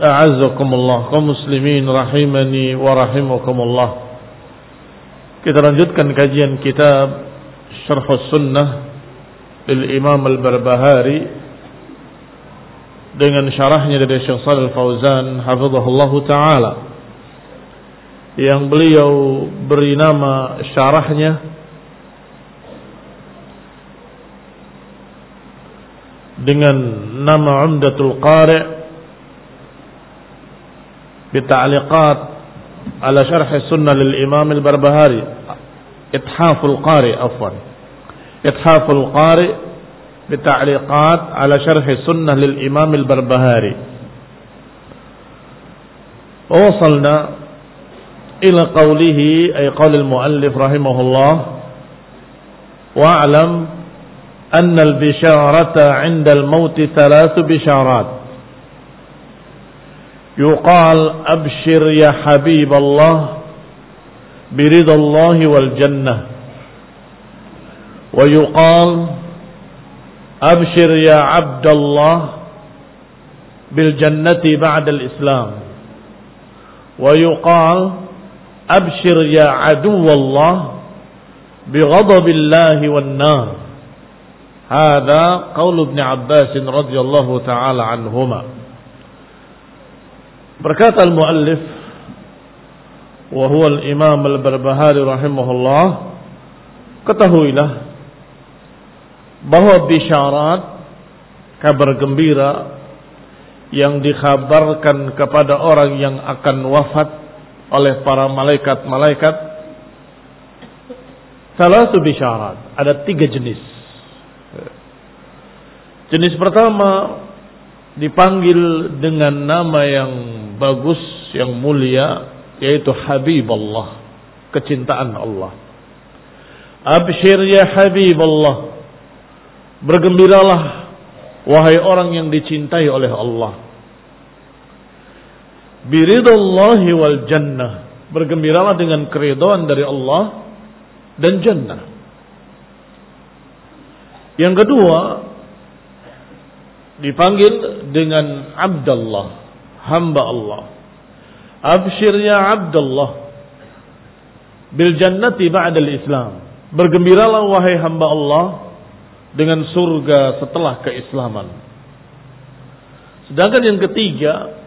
a'azzakumullah, kaum muslimin rahimani wa rahimakumullah. Kita lanjutkan kajian kitab Syarh Sunnah lil Imam Al-Barbahari dengan syarahnya dari Syekh Shalal Fauzan hafizahullah taala. Yang beliau beri nama syarahnya dengan nama Umdatul Qari بتعليقات على شرح السنة للإمام البربهاري. إتحاف القارئ عفوا. إتحاف القارئ بتعليقات على شرح السنة للإمام البربهاري. ووصلنا إلى قوله أي قول المؤلف رحمه الله واعلم أن البشارة عند الموت ثلاث بشارات. يقال أبشر يا حبيب الله برضا الله والجنة. ويقال أبشر يا عبد الله بالجنة بعد الإسلام. ويقال أبشر يا عدو الله بغضب الله والنار. هذا قول ابن عباس رضي الله تعالى عنهما. Berkata al-muallif wa huwa al-imam al-barbahari rahimahullah ketahuilah bahwa bisyarat kabar gembira yang dikhabarkan kepada orang yang akan wafat oleh para malaikat-malaikat salah satu bisyarat. Ada tiga jenis. Jenis pertama dipanggil dengan nama yang bagus, yang mulia, yaitu Habib Allah, kecintaan Allah. Abshir ya Habib Allah. Bergembiralah wahai orang yang dicintai oleh Allah. Biridallahi wal jannah. Bergembiralah dengan keridhaan dari Allah dan jannah. Yang kedua, dipanggil dengan Abdullah, hamba Allah. Abshir ya Abdullah. bil jannati ba'dal Islam. Bergembiralah wahai hamba Allah dengan surga setelah keislaman. Sedangkan yang ketiga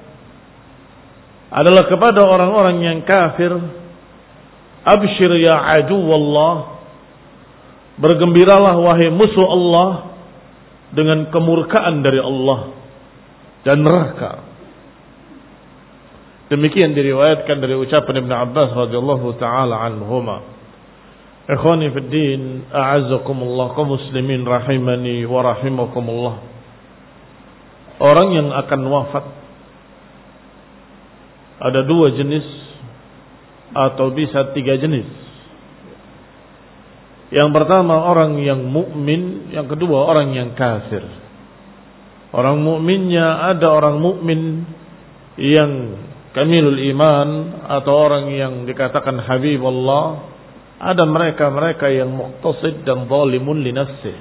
adalah kepada orang-orang yang kafir. Abshir ya adu Allah. Bergembiralah wahai musuh Allah dengan kemurkaan dari Allah dan neraka. Demikian diriwayatkan dari ucapan Ibn Abbas radhiyallahu taala anhuma. Ikhwani fi din, a'azzakumullah kaum muslimin rahimani wa rahimakumullah. Orang yang akan wafat ada dua jenis atau bisa tiga jenis. Yang pertama orang yang mukmin, yang kedua orang yang kafir. Orang mukminnya ada orang mukmin yang kamilul iman atau orang yang dikatakan habib Allah ada mereka-mereka yang muqtasid dan zalimun li nafsi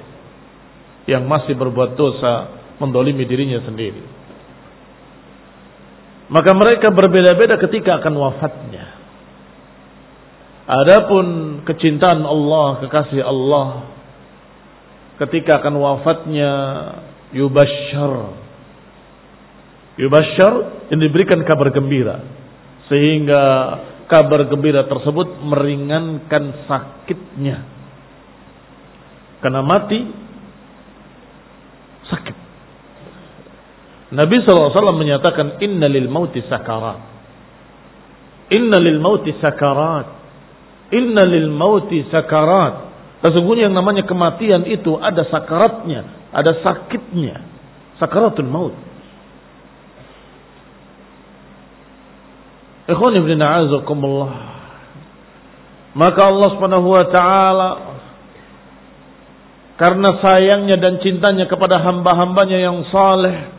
yang masih berbuat dosa mendolimi dirinya sendiri. Maka mereka berbeda-beda ketika akan wafatnya. Adapun kecintaan Allah kekasih Allah ketika akan wafatnya yubasyar Yubashar yang diberikan kabar gembira. Sehingga kabar gembira tersebut meringankan sakitnya. Karena mati sakit. Nabi SAW menyatakan inna lil mauti sakarat. Inna lil mauti sakarat. Inna lil mauti sakarat. Sesungguhnya yang namanya kematian itu ada sakaratnya, ada sakitnya. Sakaratul maut. Ikhwan ibn a'azakumullah. Maka Allah subhanahu wa ta'ala karena sayangnya dan cintanya kepada hamba-hambanya yang saleh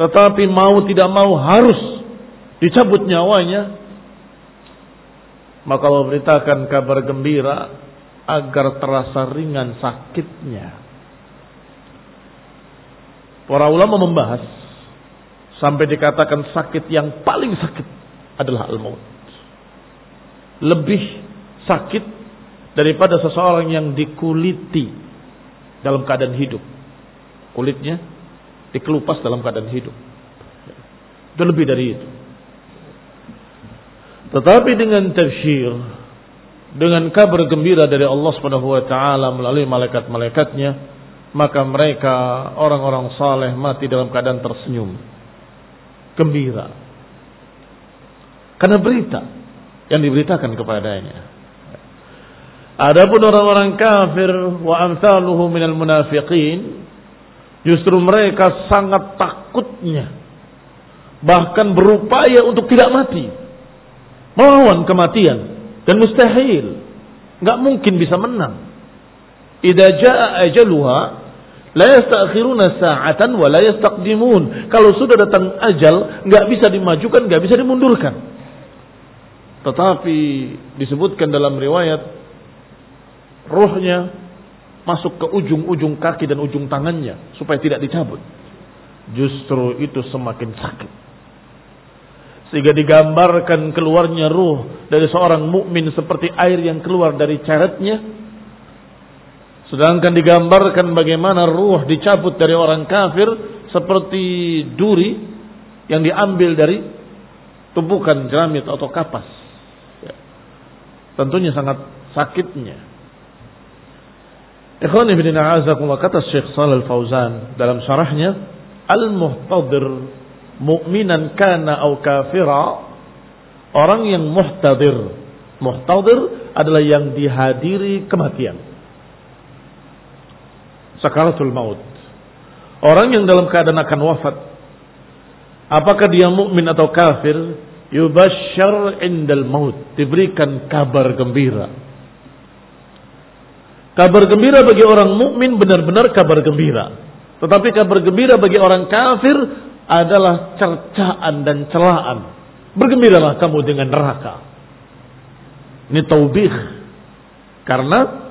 tetapi mau tidak mau harus dicabut nyawanya maka Allah beritakan kabar gembira agar terasa ringan sakitnya para ulama membahas Sampai dikatakan sakit yang paling sakit adalah al-maut. Lebih sakit daripada seseorang yang dikuliti dalam keadaan hidup. Kulitnya dikelupas dalam keadaan hidup. Itu lebih dari itu. Tetapi dengan tafsir, dengan kabar gembira dari Allah Subhanahu wa taala melalui malaikat-malaikatnya, maka mereka orang-orang saleh mati dalam keadaan tersenyum gembira. Karena berita yang diberitakan kepadanya. Adapun orang-orang kafir wa amsaluhu minal munafiqin justru mereka sangat takutnya bahkan berupaya untuk tidak mati melawan kematian dan mustahil nggak mungkin bisa menang idza jaa ajaluha La yastakhiruna sa'atan wa la yastaqdimun. Kalau sudah datang ajal, nggak bisa dimajukan, nggak bisa dimundurkan. Tetapi disebutkan dalam riwayat rohnya masuk ke ujung-ujung kaki dan ujung tangannya supaya tidak dicabut. Justru itu semakin sakit. Sehingga digambarkan keluarnya ruh dari seorang mukmin seperti air yang keluar dari caretnya Sedangkan digambarkan bagaimana ruh dicabut dari orang kafir seperti duri yang diambil dari tumpukan jeramit atau kapas. Ya. Tentunya sangat sakitnya. Ikhwan ibn a'azakumullah kata Syekh Shalal Fauzan dalam syarahnya Al-muhtadir mu'minan kana au kafira orang yang muhtadir muhtadir adalah yang dihadiri kematian sakaratul maut. Orang yang dalam keadaan akan wafat, apakah dia mukmin atau kafir, yubasyar indal maut, diberikan kabar gembira. Kabar gembira bagi orang mukmin benar-benar kabar gembira. Tetapi kabar gembira bagi orang kafir adalah cercaan dan celaan. Bergembiralah kamu dengan neraka. Ini taubih. Karena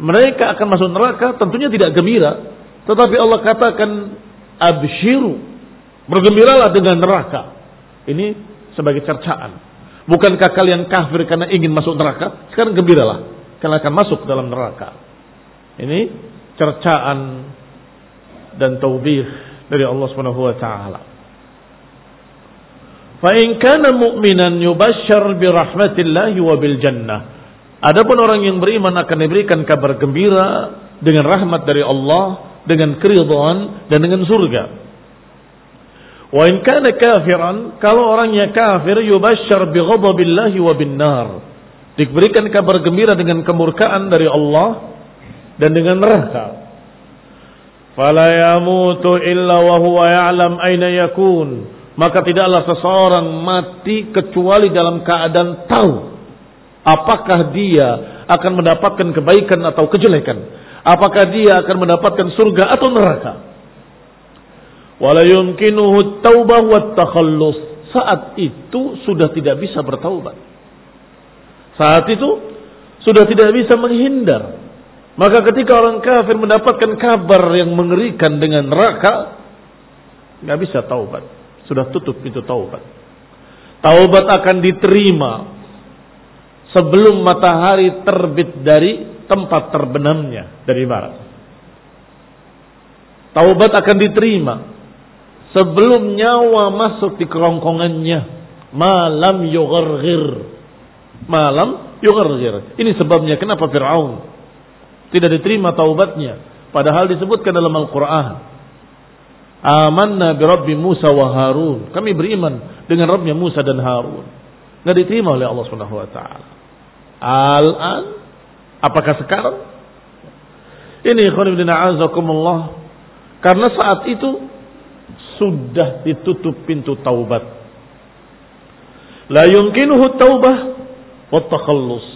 mereka akan masuk neraka tentunya tidak gembira. Tetapi Allah katakan abshiru. Bergembiralah dengan neraka. Ini sebagai cercaan. Bukankah kalian kafir karena ingin masuk neraka? Sekarang gembiralah. Kalian akan masuk dalam neraka. Ini cercaan dan taubih dari Allah Subhanahu wa taala. Fa in kana mu'minan yubashshar bi rahmatillahi wa bil jannah. Adapun orang yang beriman akan diberikan kabar gembira dengan rahmat dari Allah, dengan keridhaan dan dengan surga. Wa in kana kafiran, kalau orangnya kafir yubashshar bi ghadabillahi wa bin nar. Diberikan kabar gembira dengan kemurkaan dari Allah dan dengan neraka. Fala yamutu illa wa huwa ya'lam aina yakun maka tidaklah seseorang mati kecuali dalam keadaan tahu apakah dia akan mendapatkan kebaikan atau kejelekan, apakah dia akan mendapatkan surga atau neraka. Wala yumkinuhu taubah wa takhallus. Saat itu sudah tidak bisa bertaubat. Saat itu sudah tidak bisa menghindar. Maka ketika orang kafir mendapatkan kabar yang mengerikan dengan neraka, nggak bisa taubat sudah tutup pintu taubat. Taubat akan diterima sebelum matahari terbit dari tempat terbenamnya dari barat. Taubat akan diterima sebelum nyawa masuk di kerongkongannya. Malam yughargir. Malam yughargir. Ini sebabnya kenapa Fir'aun tidak diterima taubatnya. Padahal disebutkan dalam Al-Quran. Amanna bi Rabbi Musa wa Harun. Kami beriman dengan Rabbnya Musa dan Harun. Nggak diterima oleh Allah Subhanahu wa taala. Al-an apakah sekarang? Ini ikhwan azakumullah. Karena saat itu sudah ditutup pintu taubat. La yumkinuhu taubah wa takhallus.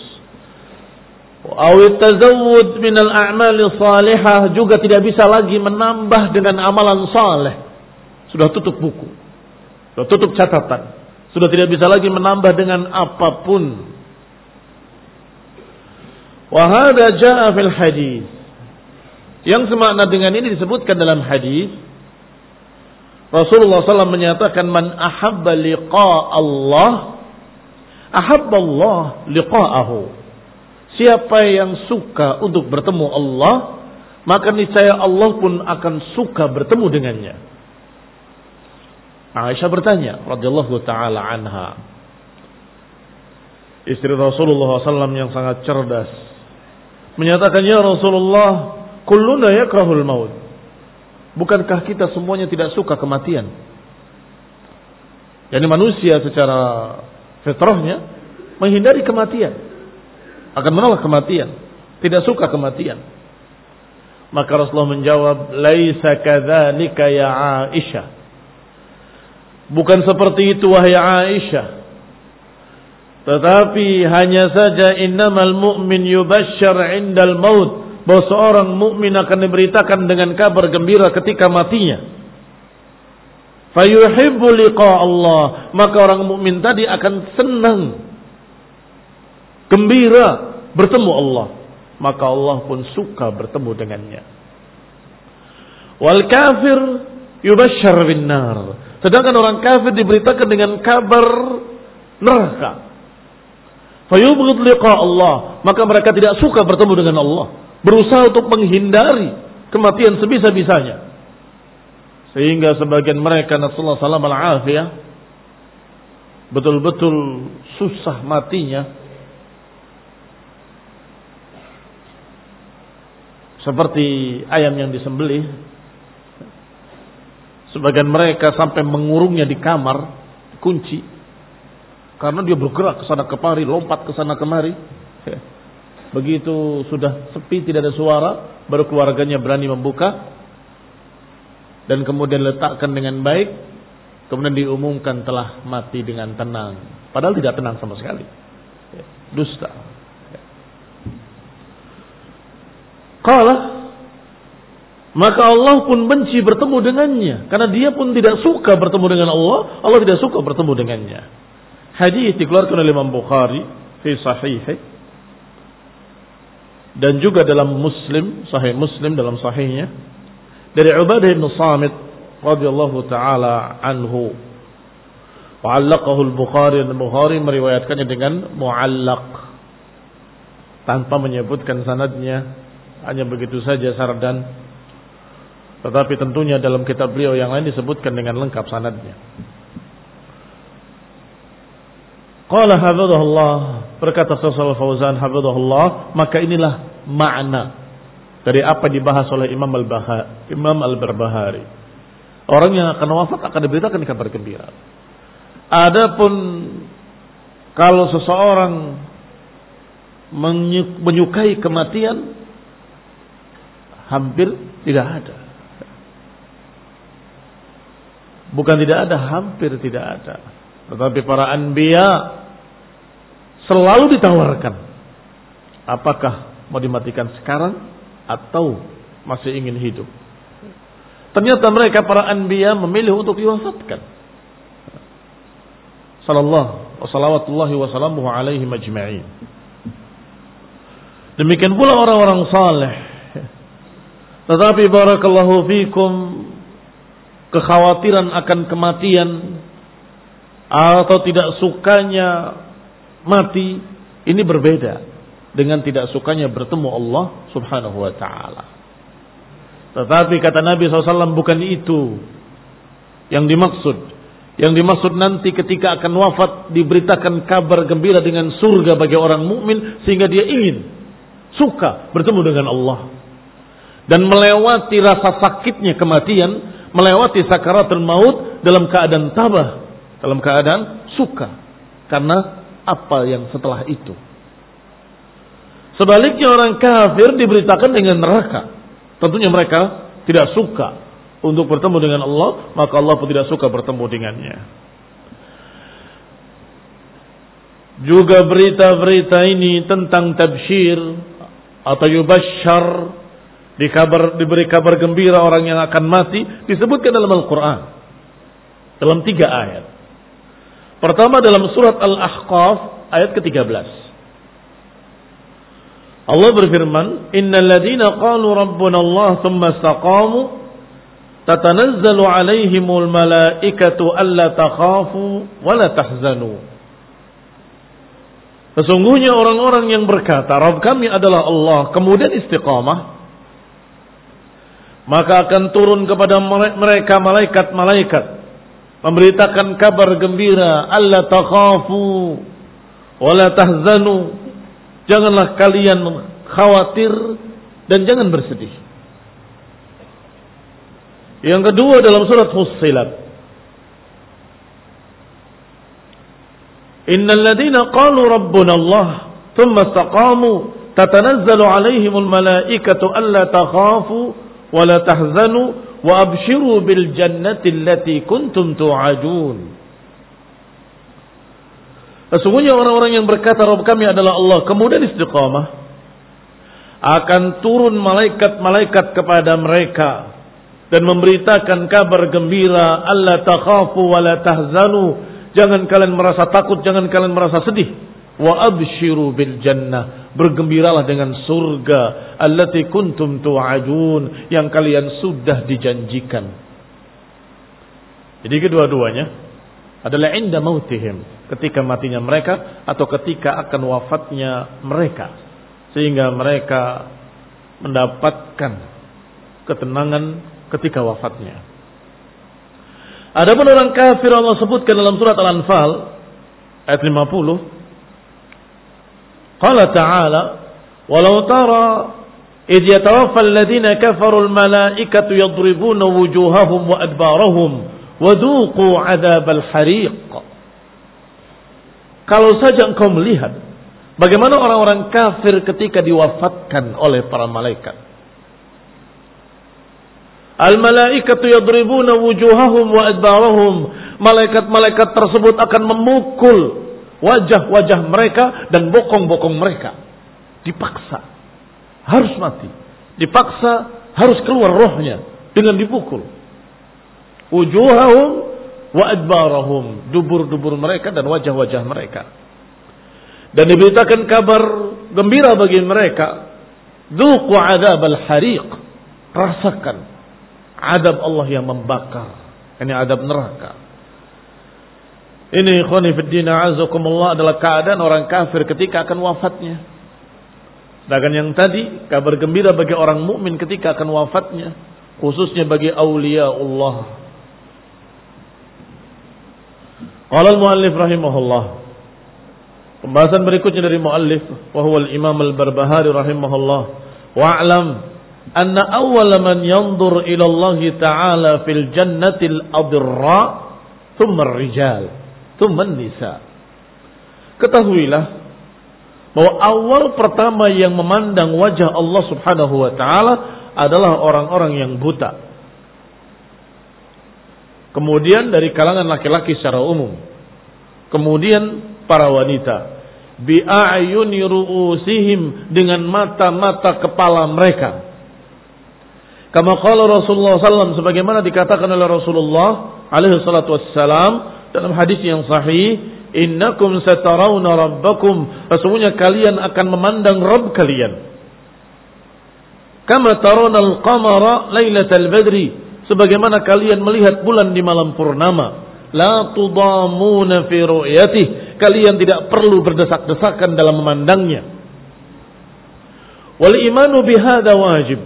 Awit tazawud minal a'mali salihah juga tidak bisa lagi menambah dengan amalan saleh. Sudah tutup buku. Sudah tutup catatan. Sudah tidak bisa lagi menambah dengan apa pun. Wahada ja'a fil hadis. Yang semakna dengan ini disebutkan dalam hadis. Rasulullah SAW menyatakan man ahabba liqa Allah ahabba Allah liqa'ahu Siapa yang suka untuk bertemu Allah, maka niscaya Allah pun akan suka bertemu dengannya. Aisyah bertanya, radhiyallahu taala anha. Istri Rasulullah SAW yang sangat cerdas. Menyatakan, Ya Rasulullah, kulluna yakrahul maut. Bukankah kita semuanya tidak suka kematian? Yani manusia secara fitrahnya menghindari kematian akan menolak kematian, tidak suka kematian. Maka Rasulullah menjawab, "Laisa kadzalika ya Aisyah." Bukan seperti itu wahai Aisyah. Tetapi hanya saja innamal mu'min yubashshar 'indal maut bahwa seorang mukmin akan diberitakan dengan kabar gembira ketika matinya. Fayuhibbu liqa Allah, maka orang mukmin tadi akan senang gembira bertemu Allah, maka Allah pun suka bertemu dengannya. Wal kafir yubashshar bin nar. Sedangkan orang kafir diberitakan dengan kabar neraka. Fayubghid liqa Allah, maka mereka tidak suka bertemu dengan Allah, berusaha untuk menghindari kematian sebisa-bisanya. Sehingga sebagian mereka Nasallahu salam al-afiyah betul-betul susah matinya seperti ayam yang disembelih. Sebagian mereka sampai mengurungnya di kamar, kunci, karena dia bergerak ke sana kemari, lompat ke sana kemari. Begitu sudah sepi, tidak ada suara, baru keluarganya berani membuka dan kemudian letakkan dengan baik, kemudian diumumkan telah mati dengan tenang. Padahal tidak tenang sama sekali. Dusta. Qala maka Allah pun benci bertemu dengannya karena dia pun tidak suka bertemu dengan Allah, Allah tidak suka bertemu dengannya. Hadis dikeluarkan oleh Imam Bukhari fi sahih. Dan juga dalam Muslim, sahih Muslim dalam sahihnya. Dari Ubadah bin Samit radhiyallahu taala anhu. Wa'allaqahu al-Bukhari dan Bukhari meriwayatkannya dengan mu'allaq. Tanpa menyebutkan sanadnya hanya begitu saja sardan. Tetapi tentunya dalam kitab beliau yang lain disebutkan dengan lengkap sanadnya Qala hafizahullah berkata Syaikh Fauzan hafizahullah maka inilah makna dari apa dibahas oleh Imam Al-Bahari Imam Al-Barbahari orang yang akan wafat akan diberitakan kabar gembira Adapun kalau seseorang menyukai kematian hampir tidak ada. Bukan tidak ada, hampir tidak ada. Tetapi para anbiya selalu ditawarkan. Apakah mau dimatikan sekarang atau masih ingin hidup? Ternyata mereka para anbiya memilih untuk diwafatkan sallallahu wa salawatullahi wa salamuhu alaihi majma'in. Demikian pula orang-orang saleh. Tetapi barakallahu fikum kekhawatiran akan kematian atau tidak sukanya mati ini berbeda dengan tidak sukanya bertemu Allah Subhanahu wa taala. Tetapi kata Nabi SAW bukan itu yang dimaksud. Yang dimaksud nanti ketika akan wafat diberitakan kabar gembira dengan surga bagi orang mukmin sehingga dia ingin suka bertemu dengan Allah. Dan melewati rasa sakitnya kematian, melewati sakaratul maut dalam keadaan tabah, dalam keadaan suka. Karena apa yang setelah itu. Sebaliknya orang kafir diberitakan dengan neraka. Tentunya mereka tidak suka untuk bertemu dengan Allah, maka Allah pun tidak suka bertemu dengannya. Juga berita-berita ini tentang tabsyir atau yubashar dikabar, diberi kabar gembira orang yang akan mati disebutkan dalam Al-Quran dalam tiga ayat. Pertama dalam surat Al-Ahqaf ayat ke-13. Allah berfirman, "Innal ladzina qalu rabbuna Allah tsumma istaqamu tatanazzalu alaihimul malaikatu alla takhafu wa la tahzanu. Sesungguhnya orang-orang yang berkata, Rabb kami adalah Allah, kemudian istiqamah, maka akan turun kepada mereka malaikat-malaikat memberitakan kabar gembira, alla takhafu wa la tahzanu. Janganlah kalian khawatir dan jangan bersedih. Yang kedua dalam surat Fussilat. Innal ladina qalu rabbuna Allah thumma istaqamu tatanazzalu alaihimul malaikatu alla takhafu wa la tahzanu wa abshiru bil jannati allati kuntum tu'adun. Sesungguhnya orang-orang yang berkata Rabb kami adalah Allah kemudian istiqamah akan turun malaikat-malaikat kepada mereka dan memberitakan kabar gembira Allah takhafu wa la tahzanu. Jangan kalian merasa takut jangan kalian merasa sedih. Wa abshiru bil jannah bergembiralah dengan surga allati kuntum tu'adun yang kalian sudah dijanjikan jadi kedua-duanya adalah inda mautihim ketika matinya mereka atau ketika akan wafatnya mereka sehingga mereka mendapatkan ketenangan ketika wafatnya. Adapun orang kafir Allah sebutkan dalam surat Al-Anfal ayat 50. Qala ta'ala, "Walau tara idh yatawaffa alladhina kafaru al-malaikatu yadribuna wujuhahum wa adbarahum wa dhuqu 'adzabal hariq." Kalau saja engkau melihat bagaimana orang-orang kafir ketika diwafatkan oleh para malaikat Al-malaikatu yadribuna wujuhahum wa adbarahum. Malaikat-malaikat tersebut akan memukul wajah-wajah mereka dan bokong-bokong mereka. Dipaksa. Harus mati. Dipaksa harus keluar rohnya dengan dipukul. Wujuhahum wa adbarahum. Dubur-dubur mereka dan wajah-wajah mereka. Dan diberitakan kabar gembira bagi mereka. Duqu adab al-hariq. Rasakan adab Allah yang membakar. Ini adab neraka. Ini khonifuddina azakumullah adalah keadaan orang kafir ketika akan wafatnya. Sedangkan yang tadi kabar gembira bagi orang mukmin ketika akan wafatnya, khususnya bagi aulia Allah. Qala al-muallif rahimahullah. Pembahasan berikutnya dari muallif wa al-Imam al-Barbahari rahimahullah. Wa'lam anna awwala man yanzur ila Allah Ta'ala fil jannati al-adirra thumma ar-rijal Tuman nisa. Ketahuilah bahwa awal pertama yang memandang wajah Allah Subhanahu wa taala adalah orang-orang yang buta. Kemudian dari kalangan laki-laki secara umum. Kemudian para wanita. Bi'ayuni ru'usihim dengan mata-mata kepala mereka. Kama qala Rasulullah SAW sebagaimana dikatakan oleh Rasulullah alaihi salatu wassalam dalam hadis yang sahih, "Innakum satarawna rabbakum." Sesungguhnya kalian akan memandang Rabb kalian. Kama tarawna al-qamara lailatal badri, sebagaimana kalian melihat bulan di malam purnama. La tudamuna fi ru'yatih. Kalian tidak perlu berdesak-desakan dalam memandangnya. Wal imanu bihada wajib.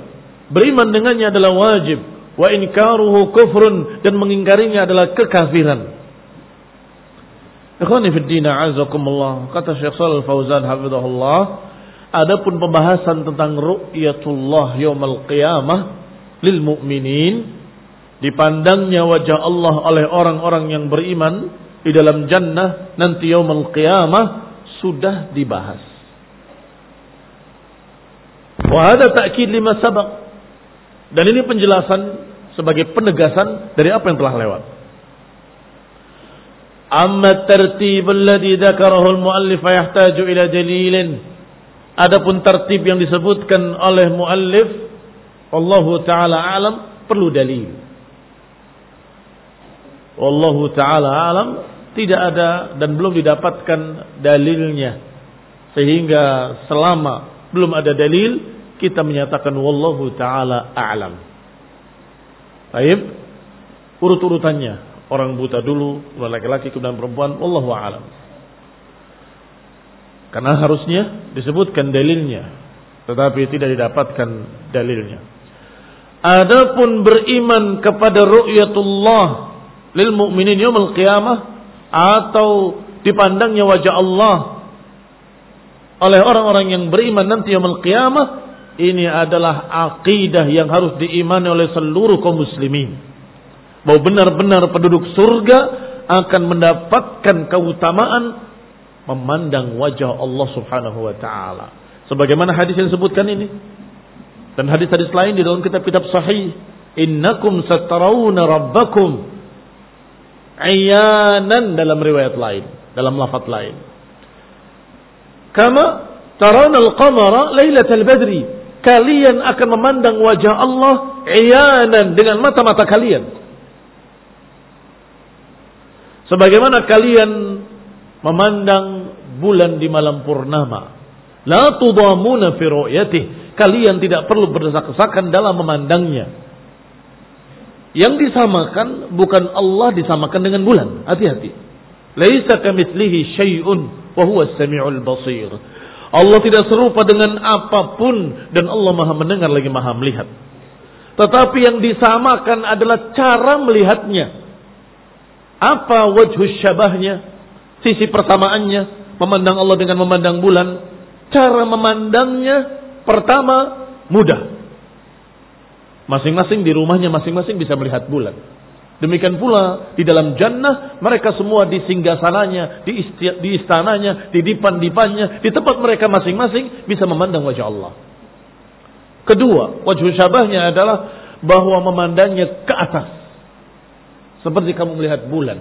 Beriman dengannya adalah wajib. Wa inkaruhu kufrun dan mengingkarinya adalah kekafiran. Ikhwani fi dina azakumullah. Kata Syekh Shalal Fauzan hafizahullah, adapun pembahasan tentang ru'yatullah yaumil qiyamah lil mu'minin dipandangnya wajah Allah oleh orang-orang yang beriman di dalam jannah nanti yaumil qiyamah sudah dibahas. Wa hada ta'kid lima sabaq. Dan ini penjelasan sebagai penegasan dari apa yang telah lewat. Amma tertib alladhi dzakarahu al-muallif yahtaju ila dalilin. Adapun tertib yang disebutkan oleh muallif Allahu taala alam perlu dalil. Wallahu taala alam tidak ada dan belum didapatkan dalilnya. Sehingga selama belum ada dalil kita menyatakan wallahu taala alam. Baik, urut-urutannya. Orang buta dulu, laki-laki kemudian perempuan, wallahu alam. Karena harusnya disebutkan dalilnya, tetapi tidak didapatkan dalilnya. Adapun beriman kepada ru'yatullah lil mu'minin yaumil qiyamah atau dipandangnya wajah Allah oleh orang-orang yang beriman nanti yaumil qiyamah ini adalah akidah yang harus diimani oleh seluruh kaum muslimin bahwa benar-benar penduduk surga akan mendapatkan keutamaan memandang wajah Allah Subhanahu wa taala. Sebagaimana hadis yang disebutkan ini dan hadis-hadis lain di dalam kitab-kitab sahih, "Innakum satarawna rabbakum" ayanan dalam riwayat lain, dalam lafaz lain. Kama tarawna al-qamara lailatal badri. Kalian akan memandang wajah Allah ayanan dengan mata-mata kalian. Sebagaimana kalian memandang bulan di malam purnama. La tudamuna fi ru'yatih. Kalian tidak perlu berdesak-desakan dalam memandangnya. Yang disamakan bukan Allah disamakan dengan bulan. Hati-hati. Laisa kamitslihi syai'un wa huwa as-sami'ul basir. Allah tidak serupa dengan apa pun dan Allah Maha mendengar lagi Maha melihat. Tetapi yang disamakan adalah cara melihatnya. Apa wajhus syabahnya? Sisi persamaannya. Memandang Allah dengan memandang bulan. Cara memandangnya pertama mudah. Masing-masing di rumahnya masing-masing bisa melihat bulan. Demikian pula di dalam jannah mereka semua di singgasananya, di, di istananya, di dipan-dipannya, di tempat mereka masing-masing bisa memandang wajah Allah. Kedua, wajah syabahnya adalah bahwa memandangnya ke atas. Seperti kamu melihat bulan.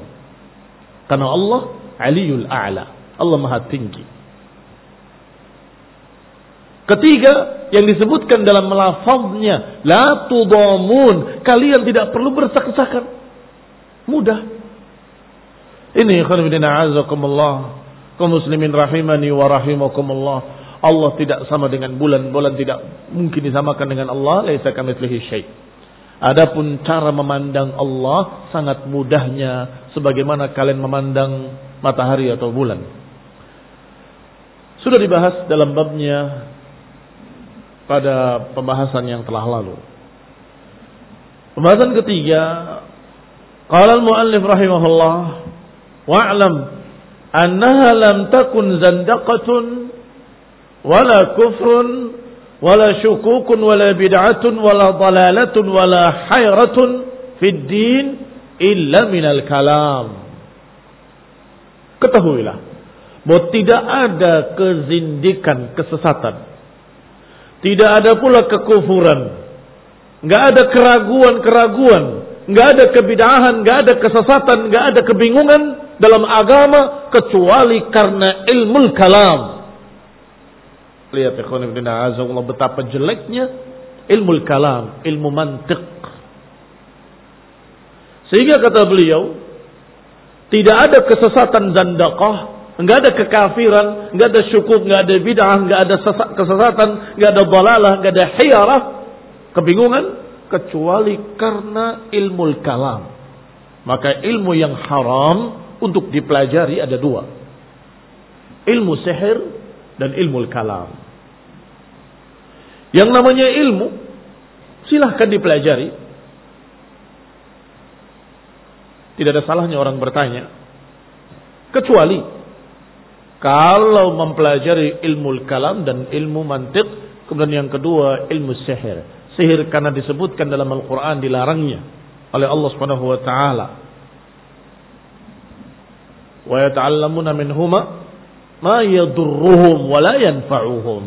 Karena Allah aliyul a'la. Allah maha tinggi. Ketiga, yang disebutkan dalam melafaznya, la tudamun, kalian tidak perlu bersak-sakan. Mudah. Ini khonibina azakumullah, kaum muslimin rahimani wa rahimakumullah. Allah tidak sama dengan bulan, bulan tidak mungkin disamakan dengan Allah, laisa kamitslihi syai'. Adapun cara memandang Allah sangat mudahnya sebagaimana kalian memandang matahari atau bulan. Sudah dibahas dalam babnya pada pembahasan yang telah lalu. Pembahasan ketiga, qala al-muallif rahimahullah wa'lam annaha lam takun zandaqatun wala kufrun wala syukukun wala bid'atun wala dalalatun wala hayratun fid din illa minal kalam. Ketahuilah bahwa tidak ada kezindikan, kesesatan. Tidak ada pula kekufuran nggak ada keraguan-keraguan, nggak ada kebidahan, nggak ada kesesatan, nggak ada kebingungan dalam agama kecuali karena ilmu kalam. Lihat ikhwan ibn Allah betapa jeleknya ilmu kalam, ilmu mantik. Sehingga kata beliau, tidak ada kesesatan zandaqah, nggak ada kekafiran, nggak ada syukuk, nggak ada bid'ah, nggak ada kesesatan, nggak ada balalah, nggak ada hiyarah, kebingungan kecuali karena ilmu kalam. Maka ilmu yang haram untuk dipelajari ada dua. Ilmu sihir dan ilmu kalam. Yang namanya ilmu silahkan dipelajari. Tidak ada salahnya orang bertanya. Kecuali kalau mempelajari ilmu kalam dan ilmu mantik. Kemudian yang kedua ilmu sihir sihir karena disebutkan dalam Al-Quran dilarangnya oleh Allah Subhanahu wa taala. Wa yata'allamuna minhuma ma yadurruhum wa la yanfa'uhum.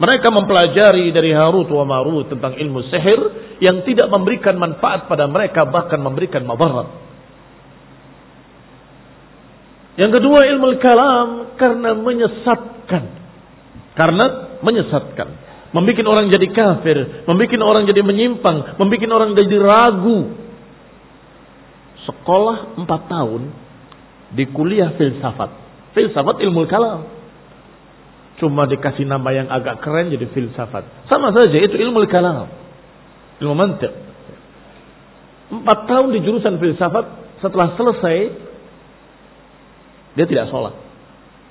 Mereka mempelajari dari Harut wa Marut tentang ilmu sihir yang tidak memberikan manfaat pada mereka bahkan memberikan madarat. Yang kedua ilmu kalam karena menyesatkan. Karena menyesatkan membuat orang jadi kafir, membuat orang jadi menyimpang, membuat orang jadi ragu. Sekolah empat tahun di kuliah filsafat, filsafat ilmu kalam. Cuma dikasih nama yang agak keren jadi filsafat. Sama saja itu ilmu kalam, ilmu mantik. Empat tahun di jurusan filsafat, setelah selesai dia tidak sholat,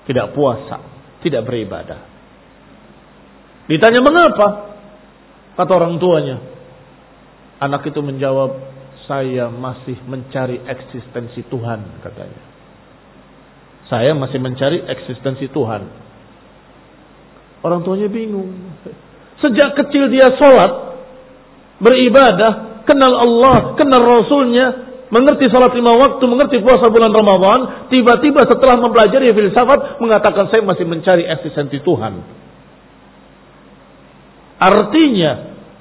tidak puasa, tidak beribadah. Ditanya mengapa? Kata orang tuanya. Anak itu menjawab, saya masih mencari eksistensi Tuhan, katanya. Saya masih mencari eksistensi Tuhan. Orang tuanya bingung. Sejak kecil dia sholat, beribadah, kenal Allah, kenal Rasulnya, mengerti salat lima waktu, mengerti puasa bulan Ramadan, tiba-tiba setelah mempelajari filsafat mengatakan saya masih mencari eksistensi Tuhan. Artinya,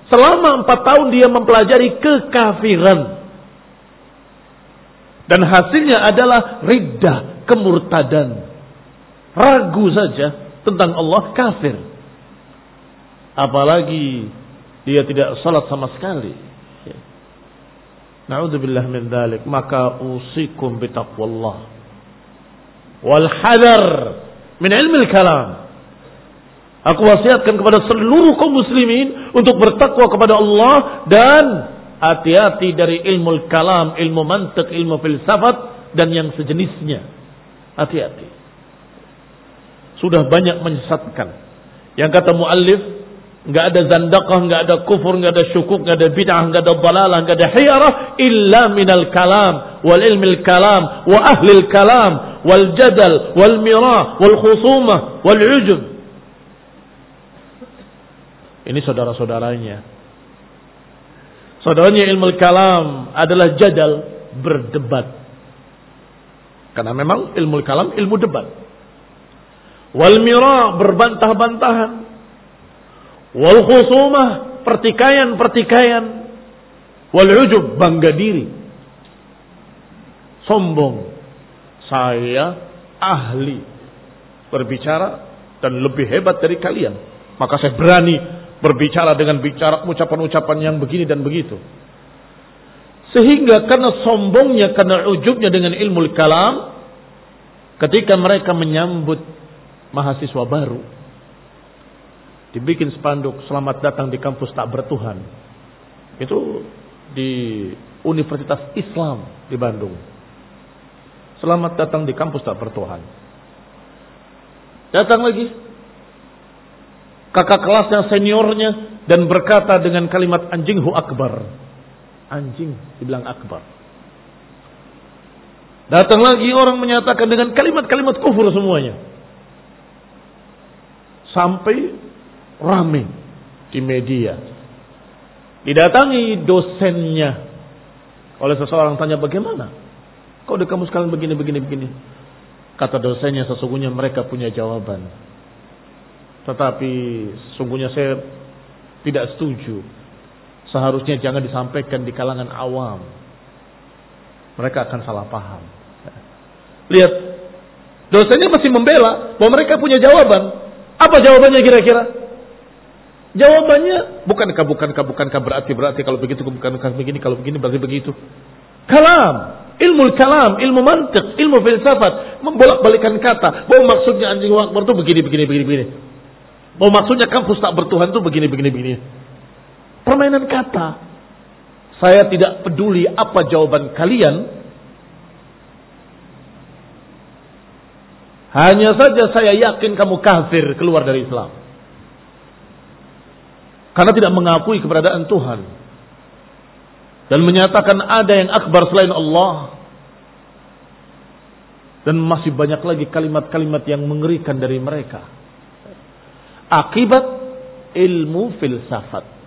selama empat tahun dia mempelajari kekafiran. Dan hasilnya adalah riddah, kemurtadan. Ragu saja tentang Allah kafir. Apalagi dia tidak salat sama sekali. Na'udzubillah min dhalik. Maka usikum bitaqwallah. Wal hadar min ilmi kalam Aku wasiatkan kepada seluruh kaum muslimin untuk bertakwa kepada Allah dan hati-hati dari ilmu kalam, ilmu mantik, ilmu filsafat dan yang sejenisnya. Hati-hati. Sudah banyak menyesatkan. Yang kata muallif, nggak ada zandaqah, nggak ada kufur, nggak ada syukuk, nggak ada bid'ah, nggak ada balalah, nggak ada hiyarah illa minal kalam wal ilmil kalam wa ahlil kalam wal jadal wal mirah wal khusumah wal ujub ini saudara-saudaranya. Saudaranya ilmu kalam adalah jadal berdebat. Karena memang ilmu kalam ilmu debat. Wal mira berbantah-bantahan. Wal khusumah pertikaian-pertikaian. Wal ujub bangga diri. Sombong. Saya ahli berbicara dan lebih hebat dari kalian. Maka saya berani berbicara dengan bicara ucapan-ucapan yang begini dan begitu. Sehingga karena sombongnya, karena ujubnya dengan ilmu kalam, ketika mereka menyambut mahasiswa baru, dibikin spanduk selamat datang di kampus tak bertuhan. Itu di Universitas Islam di Bandung. Selamat datang di kampus tak bertuhan. Datang lagi. Kakak kelasnya seniornya dan berkata dengan kalimat anjing hu akbar. Anjing dibilang akbar. Datang lagi orang menyatakan dengan kalimat-kalimat kufur semuanya. Sampai rame di media. Didatangi dosennya oleh seseorang tanya bagaimana? Kok udah kamu sekalian begini begini begini? Kata dosennya sesungguhnya mereka punya jawaban. Tetapi sesungguhnya saya tidak setuju. Seharusnya jangan disampaikan di kalangan awam. Mereka akan salah paham. Lihat, dosennya masih membela bahwa mereka punya jawaban. Apa jawabannya kira-kira? Jawabannya bukankah bukankah bukankah berarti berarti kalau begitu bukankah begini kalau begini berarti begitu. Kalam, ilmu kalam, ilmu mantik, ilmu filsafat, membolak-balikan kata. Bahwa maksudnya anjing wakbar itu begini begini begini begini. Bahwa maksudnya kampus tak bertuhan itu begini begini begini. Permainan kata. Saya tidak peduli apa jawaban kalian. Hanya saja saya yakin kamu kafir keluar dari Islam. Karena tidak mengakui keberadaan Tuhan. Dan menyatakan ada yang akbar selain Allah. Dan masih banyak lagi kalimat-kalimat yang mengerikan dari mereka. Akibat ilmu filsafat.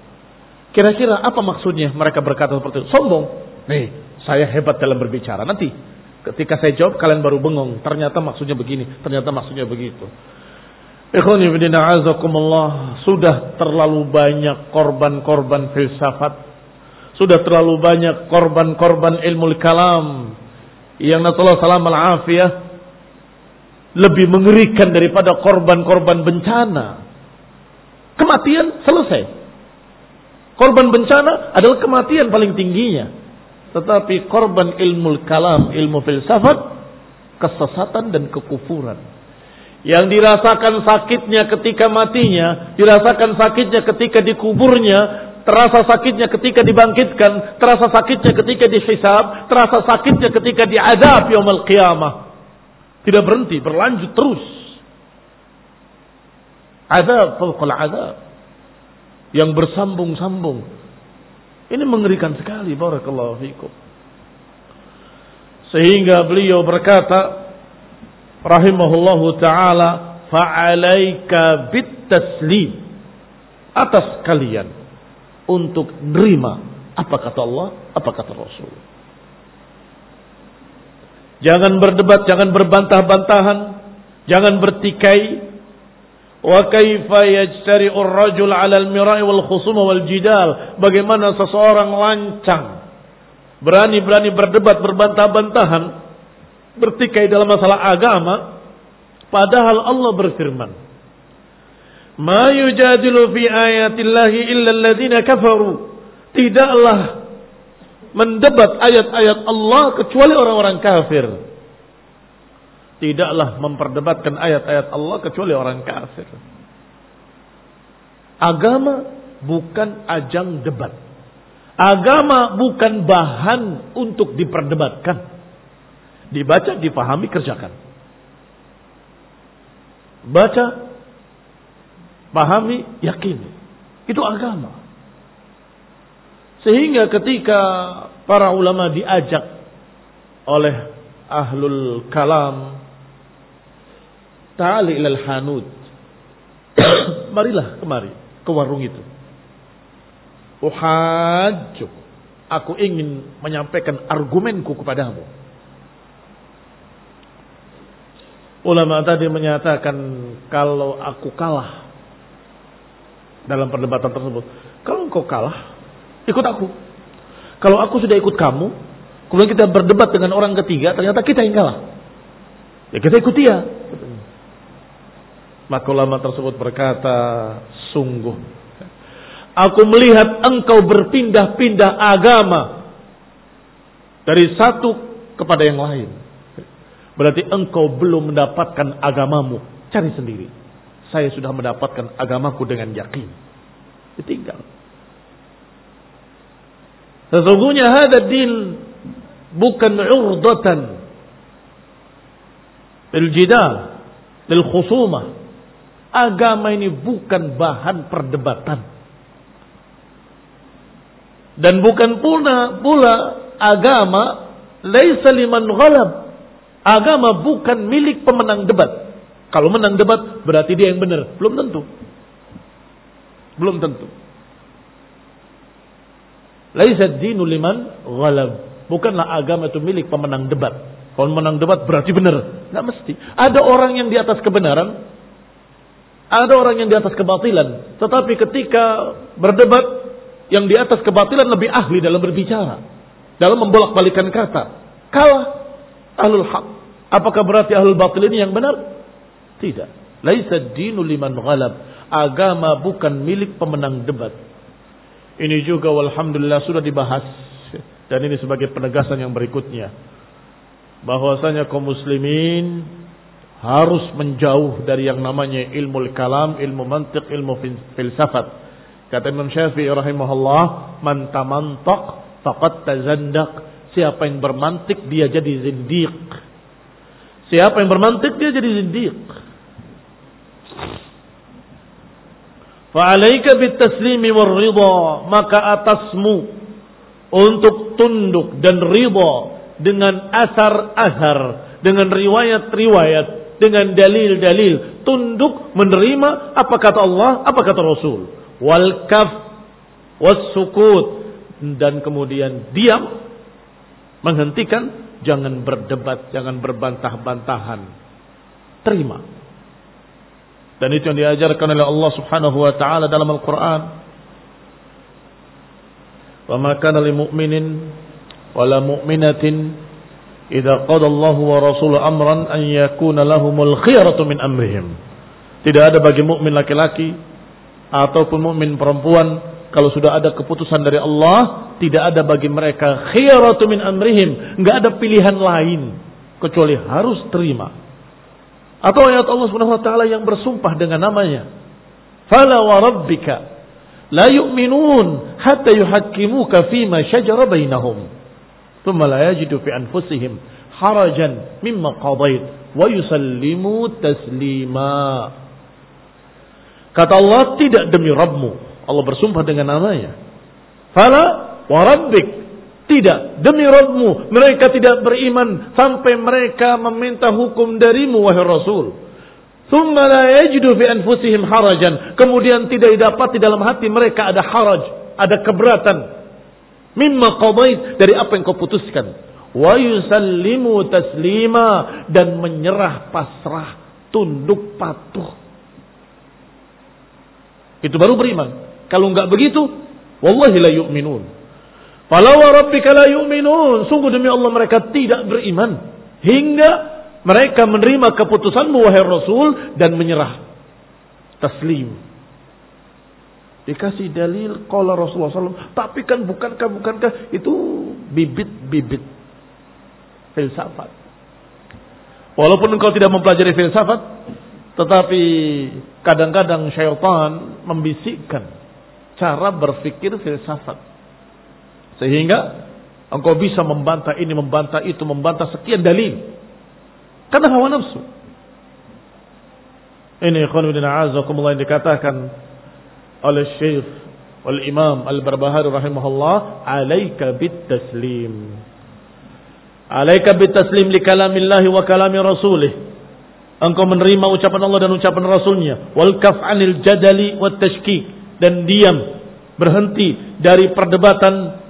Kira-kira apa maksudnya mereka berkata seperti itu? Sombong. Nih, saya hebat dalam berbicara. Nanti Ketika saya jawab kalian baru bengong. Ternyata maksudnya begini, ternyata maksudnya begitu. Ikhwan ibn azakumullah, sudah terlalu banyak korban-korban filsafat. Sudah terlalu banyak korban-korban ilmu kalam yang Nasolah salam al-afiyah lebih mengerikan daripada korban-korban bencana. Kematian selesai. Korban bencana adalah kematian paling tingginya. Tetapi korban ilmu kalam, ilmu filsafat, kesesatan dan kekufuran. Yang dirasakan sakitnya ketika matinya, dirasakan sakitnya ketika dikuburnya, terasa sakitnya ketika dibangkitkan, terasa sakitnya ketika dihisab, terasa sakitnya ketika diadab yaumul qiyamah. Tidak berhenti, berlanjut terus. Adab fawqal adab. Yang bersambung-sambung ini mengerikan sekali barakallahu fikum. Sehingga beliau berkata rahimahullahu taala fa'alaika bitaslim atas kalian untuk nerima apa kata Allah, apa kata Rasul. Jangan berdebat, jangan berbantah-bantahan, jangan bertikai, Ar-rajul 'ala al-mira'i wal khusum wal jidal? Bagaimana seseorang lancang berani-berani berdebat berbantah-bantahan bertikai dalam masalah agama padahal Allah berfirman Ma yujadilu fi ayatillahi illa alladziina kafaru Tidaklah mendebat ayat-ayat Allah kecuali orang-orang kafir tidaklah memperdebatkan ayat-ayat Allah kecuali orang kafir. Agama bukan ajang debat. Agama bukan bahan untuk diperdebatkan. Dibaca, dipahami, kerjakan. Baca, pahami, yakini. Itu agama. Sehingga ketika para ulama diajak oleh ahlul kalam Ta'ali ilal hanud. Marilah kemari ke warung itu. Uhajjuk. Aku ingin menyampaikan argumenku kepadamu. Ulama tadi menyatakan kalau aku kalah dalam perdebatan tersebut. Kalau engkau kalah, ikut aku. Kalau aku sudah ikut kamu, kemudian kita berdebat dengan orang ketiga, ternyata kita yang kalah. Ya kita ikut dia. Maka ulama tersebut berkata, sungguh. Aku melihat engkau berpindah-pindah agama. Dari satu kepada yang lain. Berarti engkau belum mendapatkan agamamu. Cari sendiri. Saya sudah mendapatkan agamaku dengan yakin. Ditinggal. Sesungguhnya hadad din bukan urdatan lil jidal, lil. Agama ini bukan bahan perdebatan. Dan bukan pula pula agama laisa liman ghalab. Agama bukan milik pemenang debat. Kalau menang debat berarti dia yang benar. Belum tentu. Belum tentu. Laisa dinu liman ghalab. Bukanlah agama itu milik pemenang debat. Kalau menang debat berarti benar. Nggak mesti. Ada orang yang di atas kebenaran. Ada orang yang di atas kebatilan. Tetapi ketika berdebat, yang di atas kebatilan lebih ahli dalam berbicara. Dalam membolak-balikan kata. Kalah ahlul haq. Apakah berarti ahlul batil ini yang benar? Tidak. Laisa dinu liman ghalab. Agama bukan milik pemenang debat. Ini juga walhamdulillah sudah dibahas dan ini sebagai penegasan yang berikutnya bahwasanya kaum muslimin harus menjauh dari yang namanya ilmu kalam, ilmu mantiq, ilmu filsafat. Kata Imam Syafi'i rahimahullah, "Man tamantaq faqad tazandaq." Siapa yang bermantik dia jadi zindiq. Siapa yang bermantik dia jadi zindiq. Fa'alaika bitaslimi war ridha, maka atasmu untuk tunduk dan ridha dengan asar-asar, dengan riwayat-riwayat, dengan dalil-dalil, tunduk menerima apa kata Allah, apa kata Rasul. Wal kaf was dan kemudian diam menghentikan jangan berdebat, jangan berbantah-bantahan. Terima dan itu yang diajarkan oleh Allah Subhanahu wa taala dalam Al-Qur'an. Wa ma kana lil mu'minin wala mu'minatin idza qada Allah wa rasuluhu amran an yakuna lahumul khiyaratu min amrihim. Tidak ada bagi mukmin laki-laki ataupun mukmin perempuan kalau sudah ada keputusan dari Allah, tidak ada bagi mereka khiyaratu min amrihim, enggak ada pilihan lain kecuali harus terima atau ayat Allah Subhanahu wa taala yang bersumpah dengan namanya. Fala wa rabbika la yu'minun hatta yuhakkimuka fima shajara bainahum. Thumma la fi anfusihim harajan mimma qadait wa yusallimu. Kata Allah tidak demi Rabbmu. Allah bersumpah dengan namanya. Fala wa rabbik tidak, demi Rabbmu, mereka tidak beriman sampai mereka meminta hukum darimu wahai Rasul. Thumma la yajidu fi anfusihim harajan. Kemudian tidak didapati dalam hati mereka ada haraj, ada keberatan. Mimma qadait dari apa yang kau putuskan. Wa yusallimu taslima dan menyerah pasrah, tunduk patuh. Itu baru beriman. Kalau enggak begitu, wallahi la yu'minun. Falau rabbika la yu'minun. Sungguh demi Allah mereka tidak beriman. Hingga mereka menerima keputusanmu wahai Rasul dan menyerah. Taslim. Dikasih dalil qala Rasulullah SAW. Tapi kan bukankah bukankah itu bibit-bibit filsafat. Walaupun engkau tidak mempelajari filsafat, tetapi kadang-kadang syaitan membisikkan cara berpikir filsafat. Sehingga engkau bisa membantah ini, membantah itu, membantah sekian dalil. Karena hawa nafsu. Ini ikhwan azakumullah yang dikatakan oleh Syekh wal Imam Al-Barbahari rahimahullah, "Alaika bit taslim." Alaika bit taslim li kalamillahi wa kalami rasulih. Engkau menerima ucapan Allah dan ucapan Rasulnya. Wal kaf anil jadali wa tashkik. Dan diam. Berhenti dari perdebatan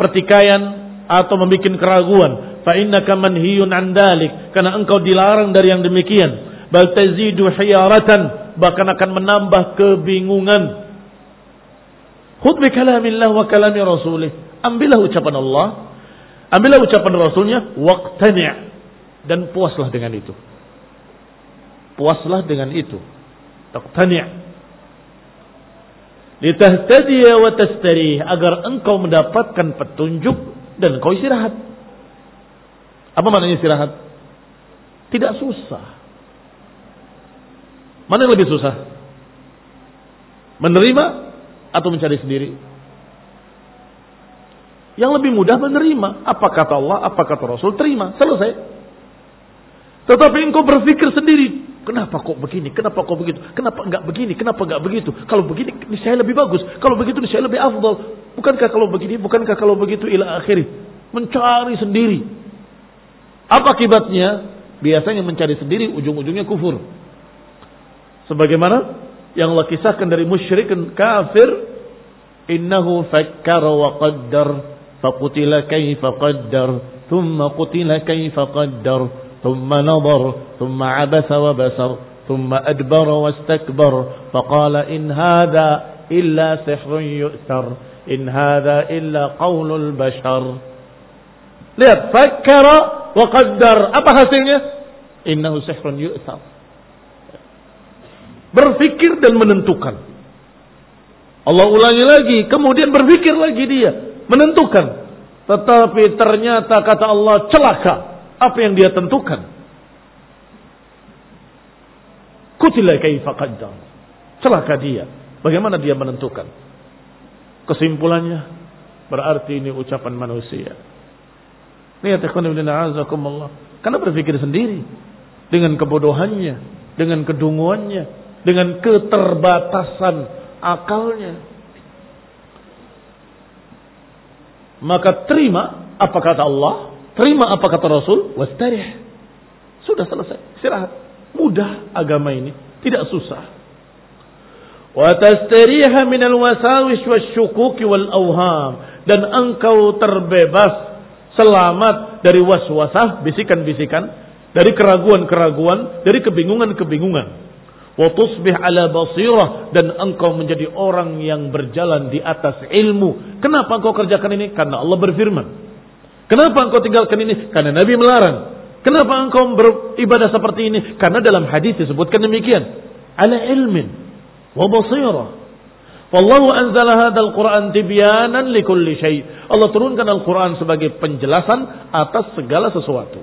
pertikaian atau membuat keraguan. Fa innaka manhiyun an karena engkau dilarang dari yang demikian. Bal tazidu hiyaratan bahkan akan menambah kebingungan. Khudh bi kalamillah wa kalami rasulih. Ambillah ucapan Allah, ambillah ucapan Rasulnya, waqtani' dan puaslah dengan itu. Puaslah dengan itu. Taqtani' litahtadiya wa tastarih agar engkau mendapatkan petunjuk dan engkau istirahat. Apa maknanya istirahat? Tidak susah. Mana yang lebih susah? Menerima atau mencari sendiri? Yang lebih mudah menerima. Apa kata Allah, apa kata Rasul, terima. Selesai. Tetapi engkau berpikir sendiri. Kenapa kok begini? Kenapa kok begitu? Kenapa enggak begini? Kenapa enggak begitu? Kalau begini, ini saya lebih bagus. Kalau begitu, ini saya lebih afdal. Bukankah kalau begini? Bukankah kalau begitu? Ila akhiri. Mencari sendiri. Apa akibatnya? Biasanya mencari sendiri, ujung-ujungnya kufur. Sebagaimana yang Allah kisahkan dari musyrik kafir innahu fakkara wa qaddar faqutila kaifa qaddar thumma qutila kaifa qaddar thumma nadar thumma abasa wa basar thumma adbara wastakbar faqala in hadha illa sihrun yu'thar in hadha illa qawlul bashar lihat fakkara wa qaddar. Apa hasilnya? Innahu sihrun yu'thar berpikir dan menentukan Allah ulangi lagi kemudian berpikir lagi dia menentukan. Tetapi ternyata kata Allah celaka apa yang dia tentukan. Kutila kaifa qaddar. Celaka dia. Bagaimana dia menentukan? Kesimpulannya berarti ini ucapan manusia. Lihat ikhwan Allah. Karena berpikir sendiri dengan kebodohannya, dengan kedunguannya, dengan keterbatasan akalnya. Maka terima apa kata Allah, terima apa kata Rasul, wastarih. Sudah selesai, istirahat. Mudah agama ini, tidak susah. Wa tastariha min al-wasawis wasyukuki wal awham dan engkau terbebas selamat dari waswasah, bisikan-bisikan, dari keraguan-keraguan, dari kebingungan-kebingungan wa tusbih ala basirah dan engkau menjadi orang yang berjalan di atas ilmu. Kenapa engkau kerjakan ini? Karena Allah berfirman. Kenapa engkau tinggalkan ini? Karena Nabi melarang. Kenapa engkau beribadah seperti ini? Karena dalam hadis disebutkan demikian. Ala ilmin wa basirah. Wallahu anzala hadzal Qur'an tibyanan likulli syai. Allah turunkan Al-Qur'an sebagai penjelasan atas segala sesuatu.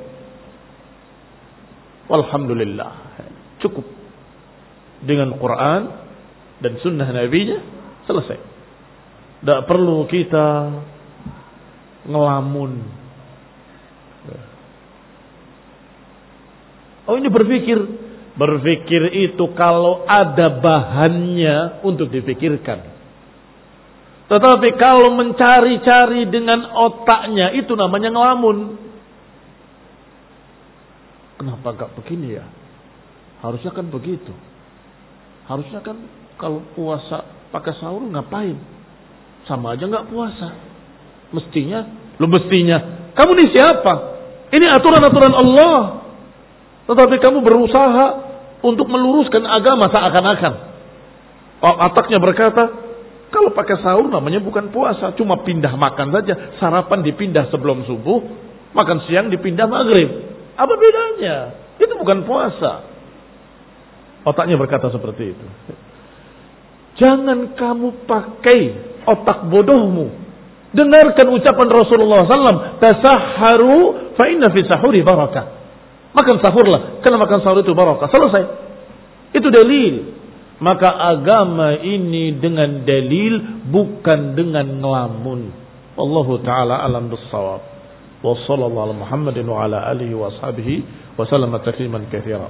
Walhamdulillah. Cukup dengan Quran dan sunnah Nabi-Nya selesai. Tidak perlu kita ngelamun. Oh ini berpikir. Berpikir itu kalau ada bahannya untuk dipikirkan. Tetapi kalau mencari-cari dengan otaknya itu namanya ngelamun. Kenapa gak begini ya? Harusnya kan begitu. Harusnya kan kalau puasa pakai sahur ngapain? Sama aja nggak puasa. Mestinya, lo mestinya. Kamu ini siapa? Ini aturan-aturan Allah. Tetapi kamu berusaha untuk meluruskan agama seakan-akan. Oh, ataknya berkata, kalau pakai sahur namanya bukan puasa, cuma pindah makan saja. Sarapan dipindah sebelum subuh, makan siang dipindah maghrib. Apa bedanya? Itu bukan puasa. Otaknya berkata seperti itu. Jangan kamu pakai otak bodohmu. Dengarkan ucapan Rasulullah SAW. Tasaharu fa inna fi sahuri barakah. Makan sahurlah. Karena makan sahur itu barakah. Selesai. Itu dalil. Maka agama ini dengan dalil bukan dengan ngelamun. Wallahu ta'ala alam bissawab. Wa sallallahu ala Muhammadin wa ala alihi wa wa kathira.